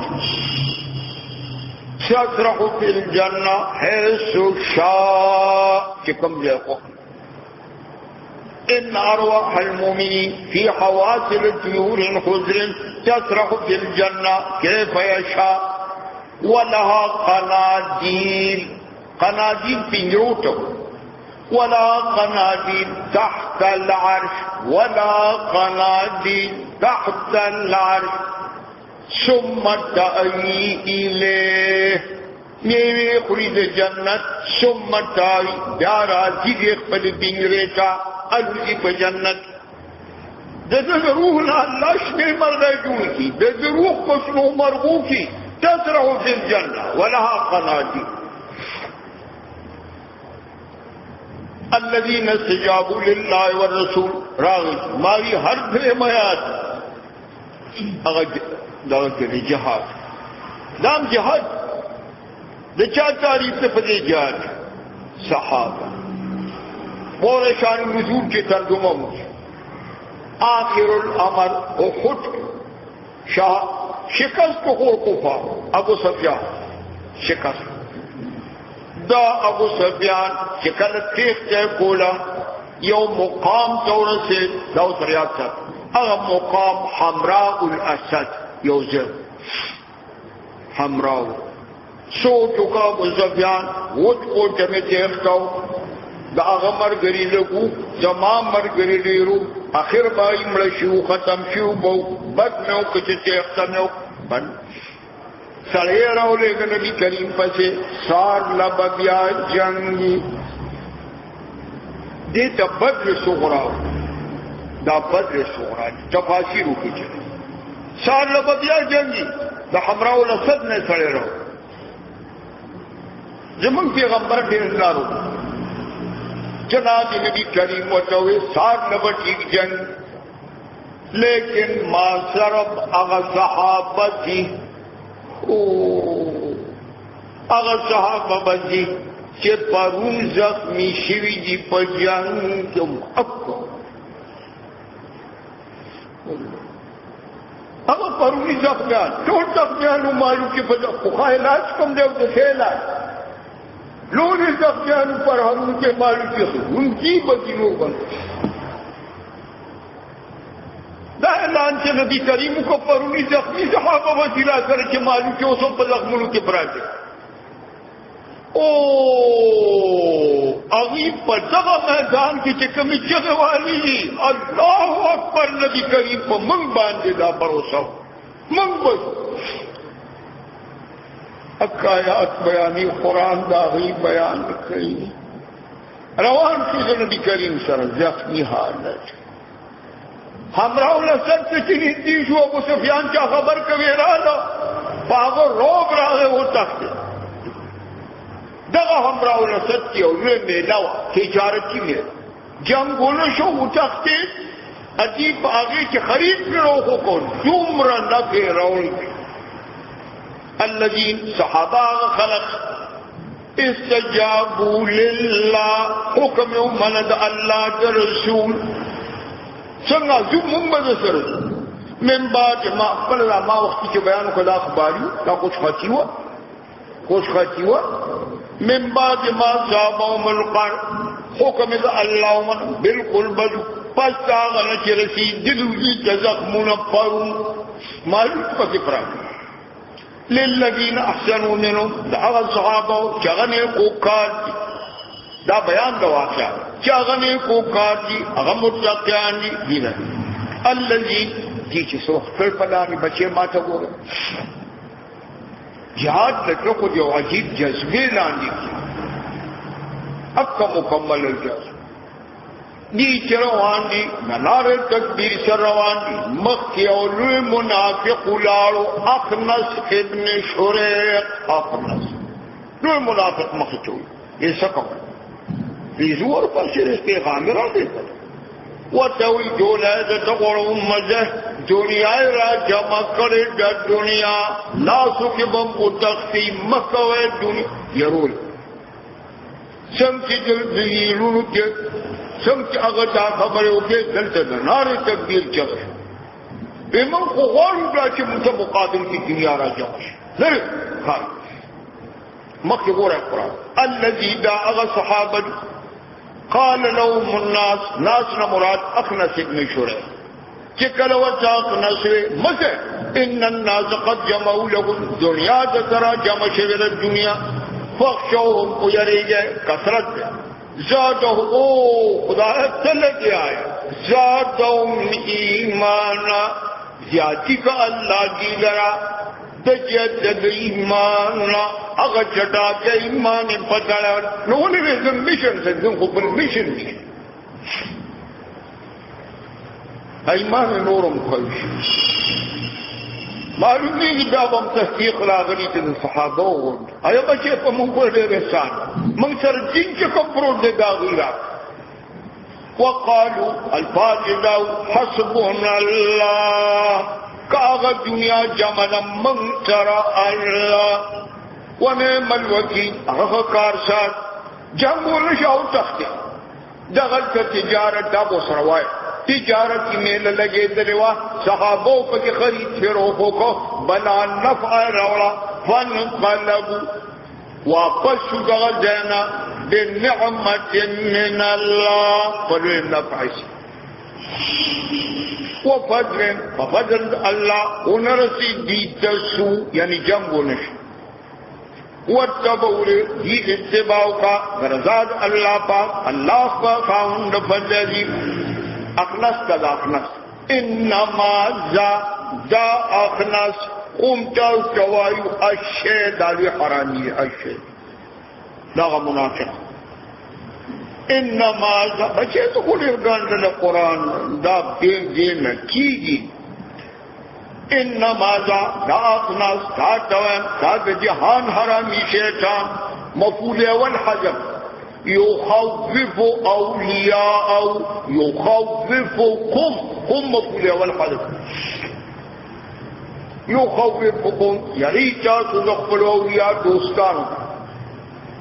تسرح في الجنة حيث شاء. كم إن أرواح المؤمنين في حواصل طيور خضر تسرح في الجنة كيف يشاء. ولها قناديل قناديل بنيوتو ولا قناديل تحت العرش ولا قناديل تحت العرش. ثم تأوي إليه. ميوي خريد الجنة ثم سم دارا بیارا زیدی اقبل بینگری تا الوزی پا روح لا اللہ شمی مرده جون کی روح کسنو مرغوكي کی في الجنة ولها قناديل. الذين استجابوا لله والرسول. راغب. ماوی هر دې میات هغه دا کې جهاد. دام جهاد. د چا تعریف ته پدې جهاد. صحابه. مور شان نزول کې ترجمه مو آخر الامر او خود شاه شکست کو کوفا ابو سفیان. شکست. دا ابو سفیان چې کله تیخ ته کولا یو مقام تور سے دا سریات تا هغه مقام حمراء الاسد یو ځل حمراء. سو ټوکا ابو سفیان وټ کو ته تیخ تاو دا هغه مرګري لګو زما مرګري ډیرو اخر بای مړ شو ختم شو بو بد نو کچ تیخ تنو بند سړی راولې د نبی کریم پسې سار لب بیا جنگي دې ته بدر صغرا دا بدر صغرا تفاسیر وکړي سار لب بیا جنگي د حمراء الاسد نه سړی راو زمون پیغمبر ډیر لارو جناب نبی کریم وتوي سار لب ٹھیک جنگ۔ لیکن ما سرب اغا صحابتی اگر صحابہ بندی چې پرون زخمی شوی دی په جنگ کې حق هغه پرونی زخمیان ټول زخمیانو مالو کې په خوخه علاج کوم دی او د علاج۔ لوړ زخمیانو پر هرون کې مالو کې هم کی بدینو باندې دا اعلان چې نبی کریم کو پرونی زخمی صحابه وسیله سره چې مالو کې اوسو په زخمونو کې پراته. او اغي په دغه میدان کې چې کومې چغه والی الله اکبر نبی کریم په من باندې دا باور من به. حکایات بیانی قرآن دا غی بیان کړی. روان شو د نبی کریم سره زخمی حالت همراو لسد ته چې نږدې ابو سفیان چا خبر کوي راځه هغه روب راغی و تخته دغه همراو لسد کې او لوی میله وه تجارتي میله جنګونه شو و تخته عجیب هغې چې خرید کړو خو کو دومره نفې راوړي الذين صحابه خلق۔ استجابوا لله حكم من الله رسول۔ څنګه جو مونږ به سره من بعد ما خپل را ما وخت چې بیان کړه اخباري دا خوش خاطی و خوش خاطی و من بعد ما صابهم القر حکم ذا الله من بالکل بدو۔ پس هغه چې رسید دلوږي جی تزخمون پرون مال پکې پراته للذین احسنوا منهم دا هغه صحابه چغنه کوکار دا بیان دا واقعا چغنه کوکار دي هغه متقیان دي دینه الذي دي چې سو خپل پلان بچي ماته ګوره جهاد لکه خو یو عجیب جذبه لاندې اکه مکمل الجذب. دی چروان دی منار تکبیر سر روان دی. مخی اولوی منافق لارو اخنس ابن شریق اخنس لوی منافق مخی چوئی. یہ سکم ہے. ریزور پر سرس پیغامی را دیتا وتوی جولا د تغړو مزه دنیا را جمع کړي د دنیا۔ لاسو کې بم دنیا۔ يرول سم چې د ویلونو دا خبره وکړي دلته نار تکبیر چغه به موږ خو غواړو مقابل کې دنیا راځو نه ها قرآن۔ الذي دا هغه صحابه قال لهم الناس ناس نه مراد اخنس ابن شریح چې کله وچا اخنس مزه ان الناس قد جمعوا لهم دنیا د ترا جمع شوی د دنیا فخشوهم او یریږي کثرت زاد او خدا تل گیا ہے زاد ایمان زیادتی کا اللہ کی لرا۔ تجد د ایمان نه هغه چټا کې ایمان په ځړ نو ولې زم مشن زم خو پر مشن دي ایمان نورم خوښ معلوم دي چې بیا هم تحقیق راغلی چې صحابه وو آیا بچې په موږ پر ډېر احسان موږ سره جن چې کوم پروت دی دا غیرا وقالوا الفاظ حسبهم الله کاغ دنیا جمع من سره الله ونعم الوکیل. هغه کار سات جنگول شاو تخته دغه تجارت دا بو تجارت کی میل لگے دلوا صحابوں کے خرید فروخوں کو. بنا نفع روڑا. فن قلب واپس شکر دینا. بنعمت من اللہ. پر نفع سے وہ فضل فضل اللہ انرسی دی تسو یعنی جنگ و نش وہ تبور دی اتباع کا غرزاد اللہ پاک اللہ کا خاؤنڈ فضل اخنس کا دا اخنس۔ انما زا دا اخنس۔ امتا شوائیو اشے داوی حرامی، اشے۔ دا منافق۔ انما بچے تو کلی گاندل قرآن دا بین دین کی گی؟ انما زا دا اخنس دا دویم دا جہان حرامی شیطان، مفول اول حجب يخوف أولياء يخوفكم هم مفعول والحدث يخوفكم يريد یعنی تاسو خپل اولیاء دوستانو۔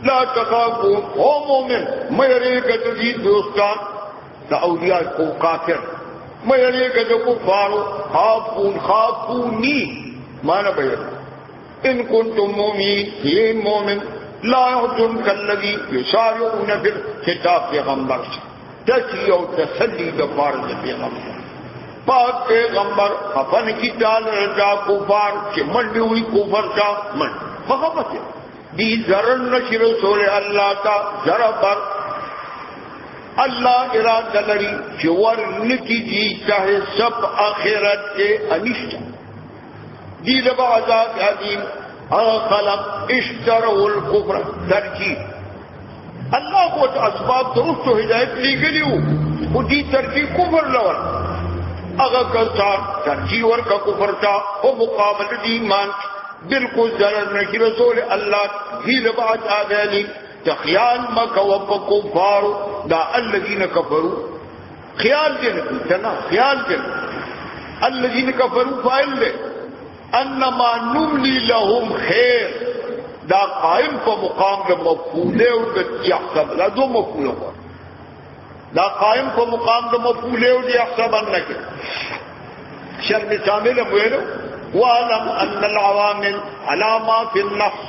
لا تخافون او مومن میرے گدی دوستان. دا اولیاء کو کافر. میرے گد کو فارو خافون، خافونی. مانا بیان ان کنتم مومین یہ مومن، لا يحزنك الذي يسارعون في الكتاب پیغمبر. تسلی او تسلی د فارض پیغمبر. پاک پیغمبر، خفن کی ڈال رجا کفار کہ منڈی ہوئی کفر کا منڈ محبت ہے دی ذرن نشر رسول اللہ کا ذرا پر اللہ ارادہ لڑی چور نکی جی چاہے سب آخرت کے انشٹ دی لبا آزاد حدیم خلق اشتر الکفر ترجیح اللہ کو اسباب درست ہو ہدایت لی گلی ہوں وہ جی دی ترجیح کفر لور اگر کلسان ترجیح ور کا کفر تھا، وہ مقابل دی ایمان بالکل ضرر نشی رسول اللہ ہی لباس آ گئی تو خیال مکو کفار دا الذین کفروا۔ خیال جن جنا خیال جن الذین کفروا فاعل لے انما نملی لهم خیر۔ دا قائم په مقام د مفعوله او د يحسب لا دو مفعوله هو دا قائم په مقام د مفعوله او د يحسب انک شرط شامل ویلو واعلم ان العوامل على ما في النفس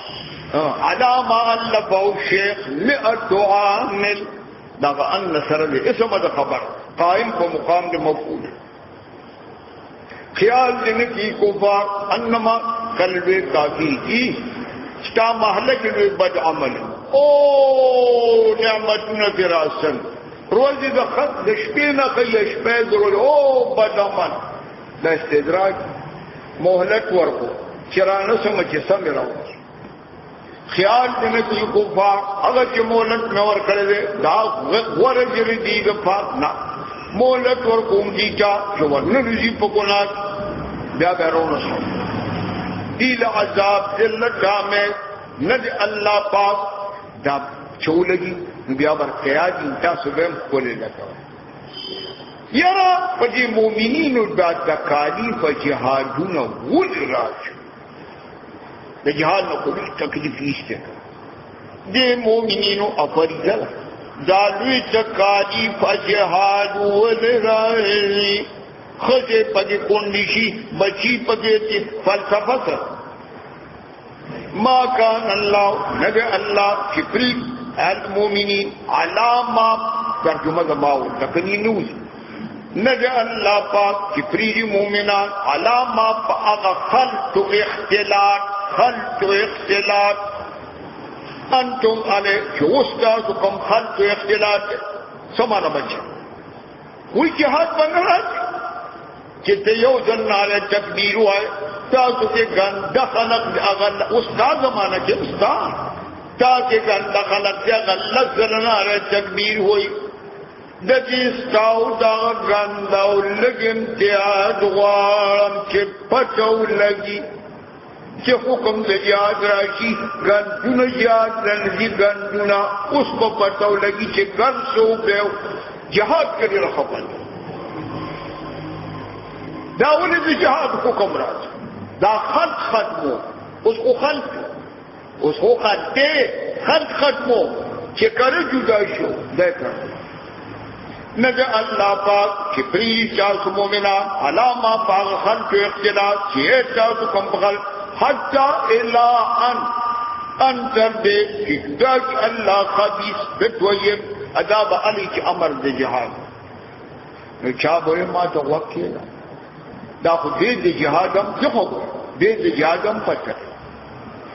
على ما الفه الشيخ مئة عامل. دا ان سره د اسم د خبر. قائم په مقام د مفعوله خیال دن کی کفار انما قلبے کافی کی سٹا محلہ کے لیے بد عمل. او نعمت نہ تیرا سن روز دا خط دشپی نہ کئی اشپے ضرور او بد عمل. دا استدراج. مہلت ورکو چرانہ سمجھ سم رہو خیال دن کی کفار اگر چ مہلت نہ ور کرے دے، دا ور جری دی گفا نہ مولت ور کوم دی چا، جو ور نرزی پکونات بیا بیرون سو دیل عذاب دل جامع ند اللہ پاک، دا چو لگی، بیا بر قیادی تا سبیم کولے لگا۔ یرا پدې مؤمنینو د تکالیف په جهادونو ول راځي د جهاد نو کوم تکلیف نشته. د مؤمنینو افریدل دا لوی تکالیف په جهاد ول راځي؟ خځه پدې کونډشي بچی پدې فلسفه ما کان الله نبه الله چې پری المؤمنین. علامه ترجمه زماو تکنی نوز. نبی اللہ پاک چپری جی مومنان، علامہ پاک خلط و اختلاط خلط و اختلاط انتم علی جو استاذ کم خلط و اختلاط سمانا بچہ کوئی جہاد بن رہا ہے؟ چې یو ځل ناره تکبیر وای تاسو کې ګنده خلق اغل اس استاد زمانہ کې استاد تاسو ګنده خلق چې اغل ځل ناره تکبیر وای د دې ستاو دا ګنده او لګم ته غواړم چې پټو لګي چې حکم دې یاد راشي ګندونه یاد رنځي ګندونه اوس په پټو لګي چې ګر سو به جهاد کوي رخصت دا ولې د جهاد حکم راځي دا خط ختمو اوس خو خلق اوس خو خط دی خط ختمو چې کړه جدا شو۔ دا کړ نجا الله پاک چې پری چا مومنان علامه پاک خلق اختلاف چې چا کوم بغل حتا الا ان انتر دې چې دا الله خبيث بتويب اداب علي چې امر د جهاد نو چا به ما ته وکیل دا خو دې د جهادم ځخو دې د جهادم پټه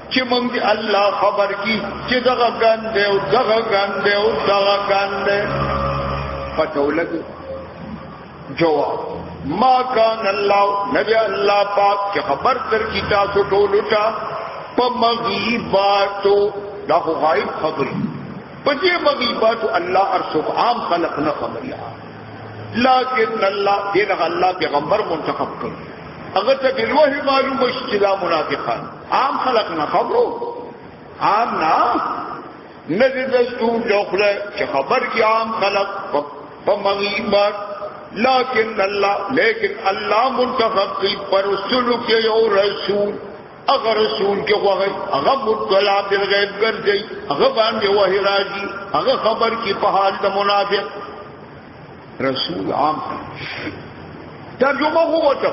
چې مونږ دی الله خبر کی چې دغه ګان دی او دغه ګان دی او دغه ګان دی پټو لګي جواب۔ ما کان الله نبی الله پاک چې خبر در کی تاسو ټول ټا په مغیباتو دا خو غایب خبري په دې مغیباتو الله ارسو عام خلق نه خبري لیکن اللہ، دین اللہ پیغمبر منتخب کر۔ اگر تک الوحی معلوم اشتلا منافقان۔ عام خلق نہ خبرو۔ عام نہ۔ نزدستو جوخلے چھ خبر کی عام خلق۔ پمغیبات لیکن اللہ لیکن اللہ منتخب کی پر رسول کے یو رسول، اگر رسول کې وغه هغه مطلع بالغیب ګرځي هغه باندې وحی راځي هغه خبر کی په حال د منافق۔ رسول عام ترجمه هو ته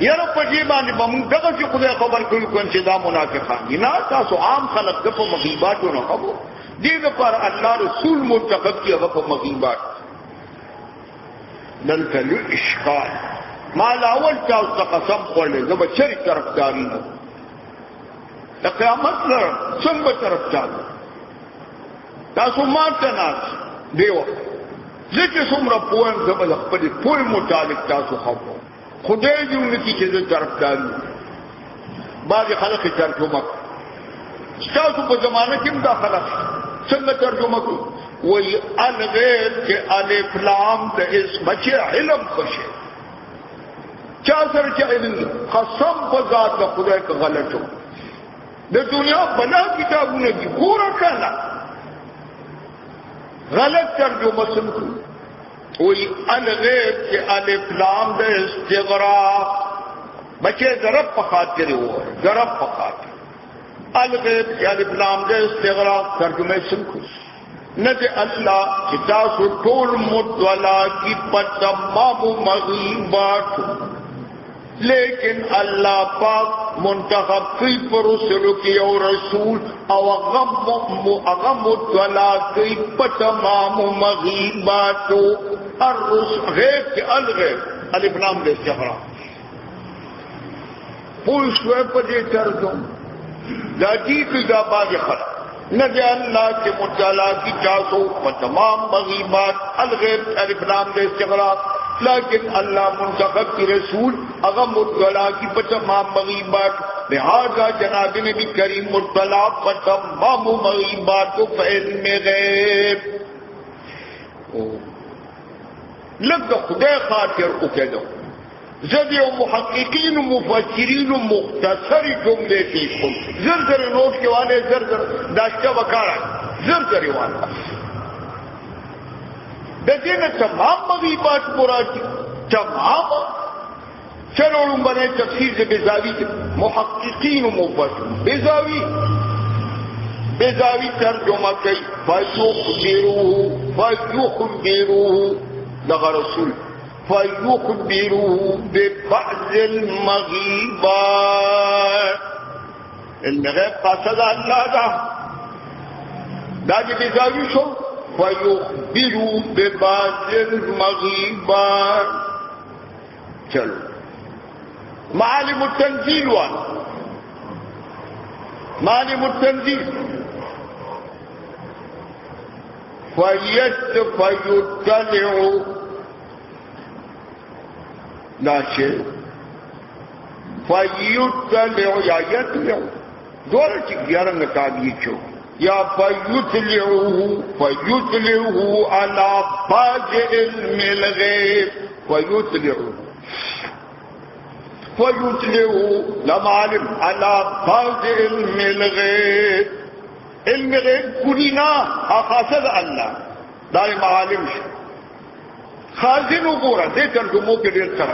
یاره په جی دې باندې بم دغه چې خدای خبر کوي کوم چې دا منافقان۔ دي نه تاسو عام خلک د په مغیباتو خبر۔ دید پر اللہ رسول منتخب کیا وقت مغیبات نن تلو اشکال مال اول تاو تقسم خورنے زبا چری طرف داری ہو لقیامت لر سنب طرف داری تاسو ما تناس دیو زکر سمرا پوئن زبا لقبلی پوئی متعلق تاسو خواب خدای دیو نکی چیز طرف داری بعضی خلقی ترکمک ستاسو په زمانه کې دا خلک څنګه ترجمه کوي وی الغیر چې الف لام د اسم علم خوشه چا سره چې علم قسم په ذات د خدای کې غلطو د دنیا بنا کتابونه دي ګوره کړه غلط ترجمه سمکو وی الغیب چې الف لام د استغراق بچے ضرب په خاطر وو ضرب په الغیب چې الف لام د استغراق ترجمه سمکو نه دی الله چې تاسو ټول متولا کی پتمام مغیبات لیکن اللہ پاک منتخب کی پر کی او رسول او اغم مطلع کی پتمام مغیباتو الرسول غیب کی الغیب۔ علی دے جبرا پوش شوئے پر دے ترجم۔ دا جی کی دا باغ خلق نہ دے اللہ کے مطلع کی چاسو پتمام مغیبات الغیب علی بنام دے جبرا لیکن اللہ منتخب کی رسول اغم مطلع کی پتمام مغیبات لہذا جناب نبی کریم مطلع پتمام مغیبات کو فیض میں غیب۔ لگ خدای خاطر کو کہہ دو زدی و محققین و مفسرین و مختصر جملے پیش کن. زر زر نوٹ کے والے زر زر داشتہ وکارا زر زر والا دین تمام مغیبات مراد تمام. چلو بنے تفسیر سے بیزاوی محققین و مفت بیزاوی. بیزاوی ترجمہ کئی. فیوخ بیروہ فیوخ بیروہ لغا رسول. فيخبروا ببعض المغيبات المغيب قصد الله ده ده دي بيزاويشو فيخبروا ببعض المغيبات چلو. معالم التنزيل وان معالم التنزيل. فيتطلع فیتلعو ناشے فیتلعو یا یتلعو دورا چی گیارنگ تابیه چو یا فیتلعوه فیتلعوه على باج علم الغیب فیتلعوه فیتلعوه لمعلم على باج علم الغیب علم غیب کنینا اخاصد اللہ، دار معالم شو۔ خازن وګوره دې ترجمو کې ډېر څه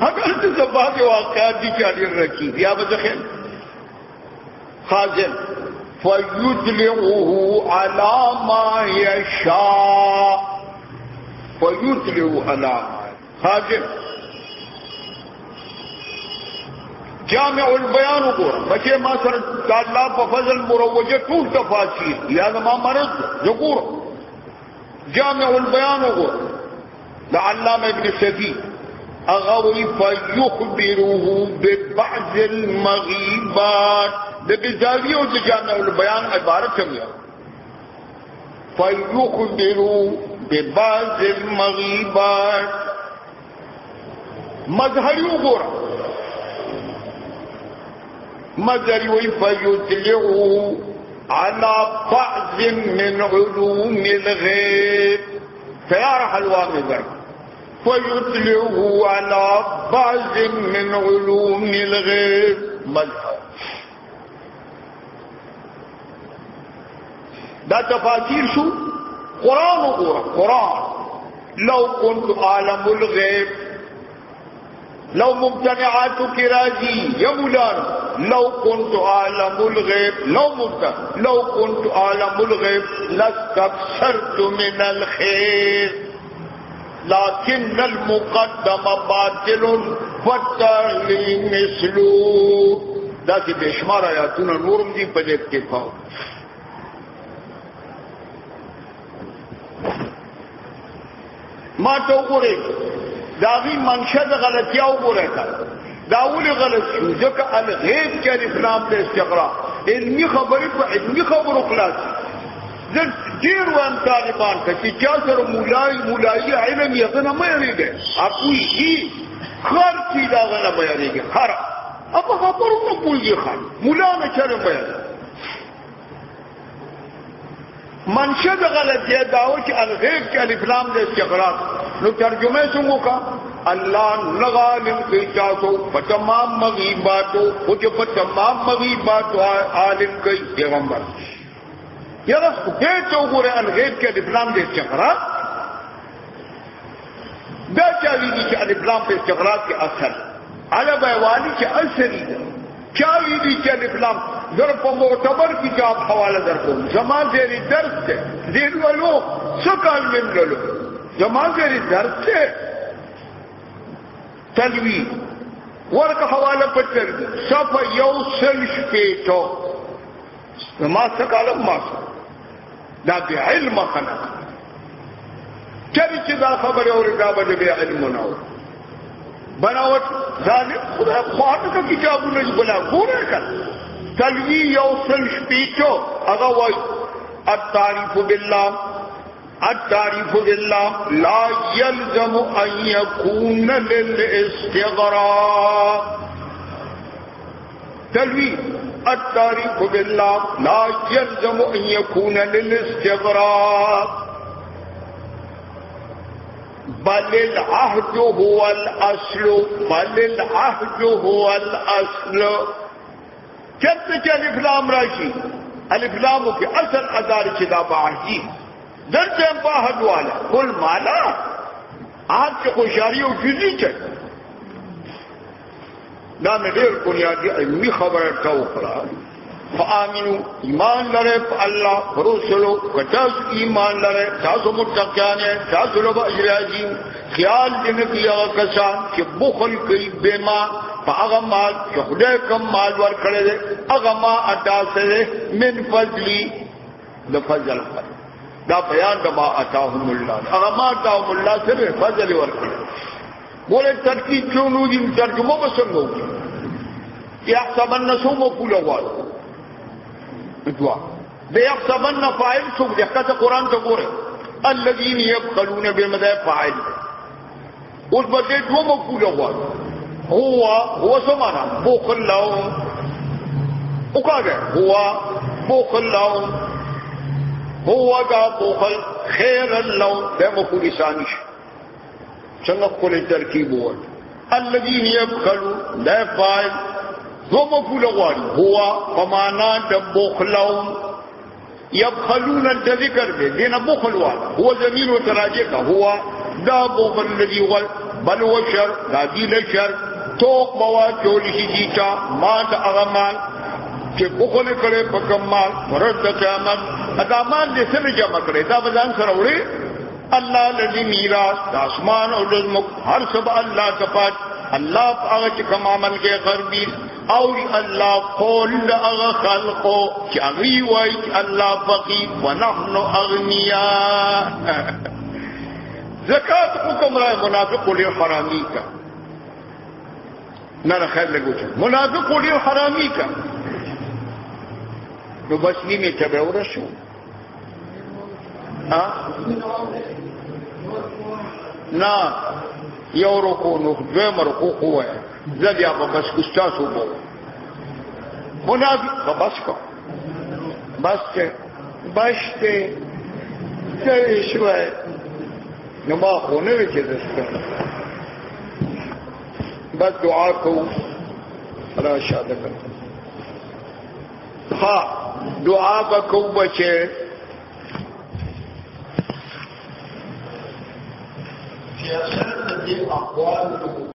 هغه د زباغ واقعات دي چې ډېر رکی بیا به ځخه خازن۔ فيدلعه على ما يشاء فيدلعه على ما خازن۔ جامع البيان وګوره بچې ما سره د الله په فضل مروجه ټول تفاصیل۔ یا ما مرض وګوره جامع البيان وګوره دا علامہ ابن شفی اغوی فیخبروه ببعض المغیبات دا بزاوی او تجانہ البیان عبارت کمیا فیخبرو ببعض المغیبات مظہریو گورا مظہری وی فیتلعو على بعض من علوم الغیب فیارح الواقع. ذرک ذرا فيطلعه على بعض من علوم الغيب. مذهب. دا تفاصيل شو؟ قرآن وقرآن. قرآن. لو كنت أعلم الغيب لو ممتنعاتو کی راضی یا مولانا لو كنت عالم الغیب لو ممتنع لو كنت عالم الغیب لاستكثرت من الخير. لكن المقدم باطل والتعلي مثلو دا چې بشمار آیاتونه نورم دي په دې کې پاو ما ته وګورئ داغي منشأ د غلطیا وګورئ دا ولې غلط شو ځکه الغیب کې الاسلام د استقرا علمي خبرې په علمي خبرو خلاص زه ډیر وایم طالبان ته چې چا سره مولای مولای علم یې نه مې لري اپوي کی خر کی دا غنه بیانېږي خر اپا خبرو نه پوي خر مولا نه چره بیان منشأ د غلطی داو چې الغیب کې الف لام استقرار نو ترجمه څنګه کا الله لغالم کوي تاسو په تمام مغیباتو او چې په تمام مغیباتو، عالم کوي پیغمبر۔ یاره دې ته وګوره الغیب کې الف لام د استقرار دا چا وی چې الف په کې اثر علاوه والی چې اثر دی چا وی دي چې الاسلام در په معتبر کتاب حواله درکوم زمان زیری درس ته دین ولو، سکال من لولو زمان زیری درس ته تلوی ورکه حواله پټر صف یو سل شپېټو ما سکال ما دا به علم خلق چری چې دا خبره اوري دا به علم نه و بناوت ظالم، خدا خواهد کا کتابونه بنا ګوره کړ تلوی یو سل شپیچو هغه وای التعریف بالله التعریف بالله لا يلزم ان يكون للاستغراق تلوی التاريخ بالله لا يلزم أن يكون للاستغراب بل العهد هو الأصل بل العهد هو الأصل. كيف تجي الإفلام راشي؟ الإفلام في أصل أدار كذا بعهدي درجة باهد والا. كل مالا؟ آه، عهد كخشاري وجزي چل دا مې ډېر بنیادی علمي خبره تا وکړه فآمنو، ایمان لرے، پا اللہ رسولو کتاس ایمان لرے تاسو متقیانے تاسو لبا اجرازیم خیال جنکی اغا کسان چی بخل کئی بیما پا اغا مال چی خدای کم مال ور کڑے دے اغا ما اتا سے من فضلی، دا فضل پر۔ دا بیان دا ما اتاهم اللہ اغا ما اتاهم اللہ سے فضل ور کڑے بولے ترکیب چونو دی ترجمہ بسنگو کی احسابن نسو مکولو والو دعا بيحسبن فاعل څوک دی کته قرآن ته ګوره الذين يبخلون بمدى فاعل. اوس به دې دوه مقوله غواړي هو هو سمانا. بخل لهم وکاګه هو بخل لهم هو دا بخل خير لهم ده مقوله ثاني څنګه خپل ترکیب وو الذين يبخلون ده فاعل دو مفول غواړي هو فمانا د بخلون۔ يبخلون الذکر دې دینه بخل والا۔ هو زمين وتراجع هو، دا بخل الذي ول بل هو شر، دا دي له شر۔ توق بوا چول شي جیتا ما د اغمان چې بخل کړي په کمال ورته قیامت۔ ادمان دې سره جمع کړي دا بزان سره وړي الله الذي میراث د اسمان او د هر سب الله کفات الله هغه چې کوم عمل کې غربي او الله قول اغه خلقو چې اغي وای الله فقير ونحن اغنياء زکات حکم را منافق له حرامي کا۔ نه خیر لگو لګو منافق له حرامي کا۔ نو بس نیمه ته ورشو۔ ها نه یو رکو نو، دویم رکو خواه زد یا با بس کستاسو بو. منافق، با بس کو بس که بشته سری شوه نو ما خونه وی چه دسته بس دعا کو. را شاده کن. ها دعا بکو بچه سیاست د اقوال